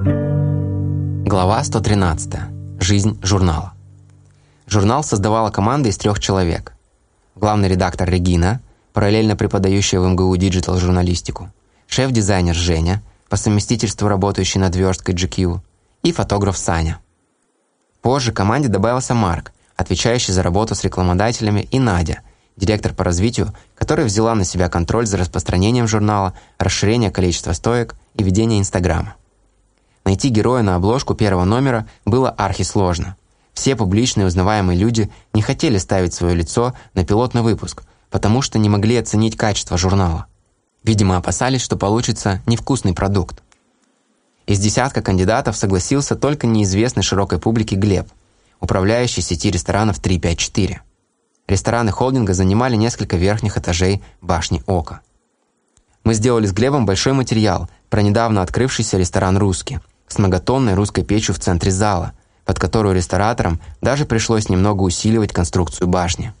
Глава 113. Жизнь журнала. Журнал создавала команда из трех человек. Главный редактор Регина, параллельно преподающая в МГУ digital-журналистику, шеф-дизайнер Женя, по совместительству работающий над версткой GQ, и фотограф Саня. Позже команде добавился Марк, отвечающий за работу с рекламодателями, и Надя, директор по развитию, которая взяла на себя контроль за распространением журнала, расширение количества стоек и ведение Инстаграма. Найти героя на обложку первого номера было архисложно. Все публичные узнаваемые люди не хотели ставить свое лицо на пилотный выпуск, потому что не могли оценить качество журнала. Видимо, опасались, что получится невкусный продукт. Из десятка кандидатов согласился только неизвестный широкой публике Глеб, управляющий сети ресторанов 354. Рестораны холдинга занимали несколько верхних этажей башни Ока. Мы сделали с Глебом большой материал про недавно открывшийся ресторан «Русский», с многотонной русской печью в центре зала, под которую рестораторам даже пришлось немного усиливать конструкцию башни.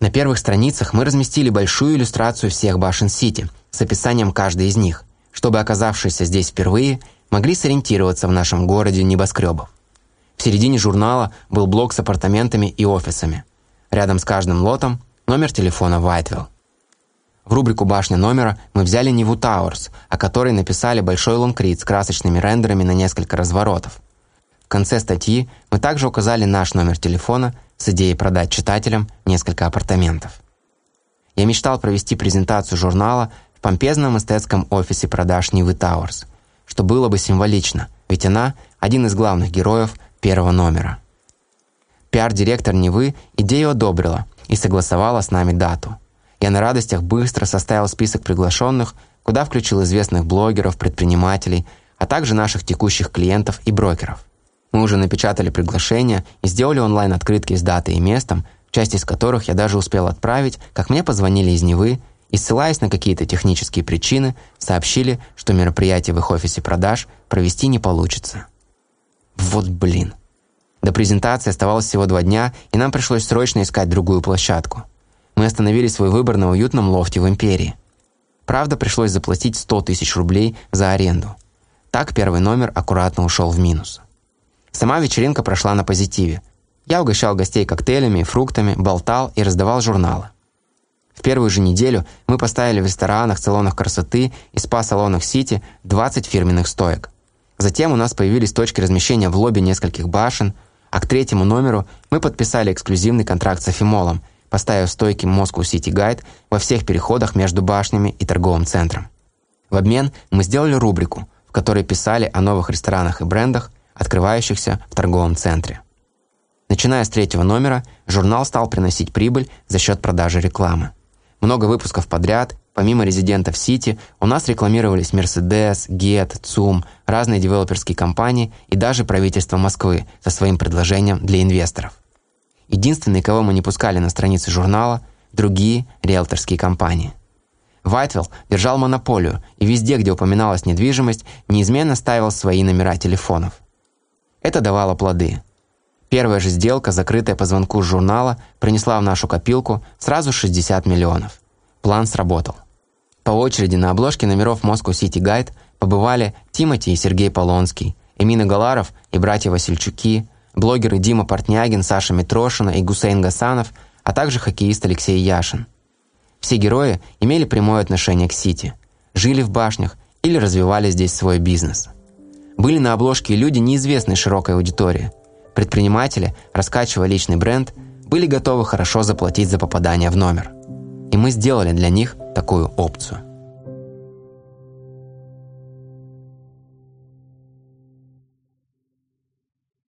На первых страницах мы разместили большую иллюстрацию всех башен Сити с описанием каждой из них, чтобы оказавшиеся здесь впервые могли сориентироваться в нашем городе небоскребов. В середине журнала был блок с апартаментами и офисами. Рядом с каждым лотом номер телефона Whitewill. В рубрику «Башня номера» мы взяли Неву Towers, о которой написали большой лонгрид с красочными рендерами на несколько разворотов. В конце статьи мы также указали наш номер телефона с идеей продать читателям несколько апартаментов. Я мечтал провести презентацию журнала в помпезном эстетском офисе продаж Невы Towers, что было бы символично, ведь она – один из главных героев первого номера. Пиар-директор Невы идею одобрила и согласовала с нами дату – я на радостях быстро составил список приглашенных, куда включил известных блогеров, предпринимателей, а также наших текущих клиентов и брокеров. Мы уже напечатали приглашения и сделали онлайн-открытки с датой и местом, часть из которых я даже успел отправить, как мне позвонили из Невы и, ссылаясь на какие-то технические причины, сообщили, что мероприятие в их офисе продаж провести не получится. Вот блин. До презентации оставалось всего два дня, и нам пришлось срочно искать другую площадку мы остановили свой выбор на уютном лофте в Империи. Правда, пришлось заплатить 100 тысяч рублей за аренду. Так первый номер аккуратно ушел в минус. Сама вечеринка прошла на позитиве. Я угощал гостей коктейлями и фруктами, болтал и раздавал журналы. В первую же неделю мы поставили в ресторанах, салонах красоты и спа-салонах Сити 20 фирменных стоек. Затем у нас появились точки размещения в лобби нескольких башен, а к третьему номеру мы подписали эксклюзивный контракт с Афимолом, поставив стойки Moscow City Guide во всех переходах между башнями и торговым центром. В обмен мы сделали рубрику, в которой писали о новых ресторанах и брендах, открывающихся в торговом центре. Начиная с третьего номера, журнал стал приносить прибыль за счет продажи рекламы. Много выпусков подряд, помимо резидентов Сити, у нас рекламировались Mercedes, Get, ЦУМ, разные девелоперские компании и даже правительство Москвы со своим предложением для инвесторов. Единственные, кого мы не пускали на страницы журнала – другие риэлторские компании. Вайтвелл держал монополию и везде, где упоминалась недвижимость, неизменно ставил свои номера телефонов. Это давало плоды. Первая же сделка, закрытая по звонку с журнала, принесла в нашу копилку сразу 60 миллионов. План сработал. По очереди на обложке номеров Moscow City Guide побывали Тимати и Сергей Полонский, Эмина Галаров и братья Васильчуки – блогеры Дима Портнягин, Саша Митрошина и Гусейн Гасанов, а также хоккеист Алексей Яшин. Все герои имели прямое отношение к Сити, жили в башнях или развивали здесь свой бизнес. Были на обложке люди неизвестной широкой аудитории. Предприниматели, раскачивая личный бренд, были готовы хорошо заплатить за попадание в номер. И мы сделали для них такую опцию.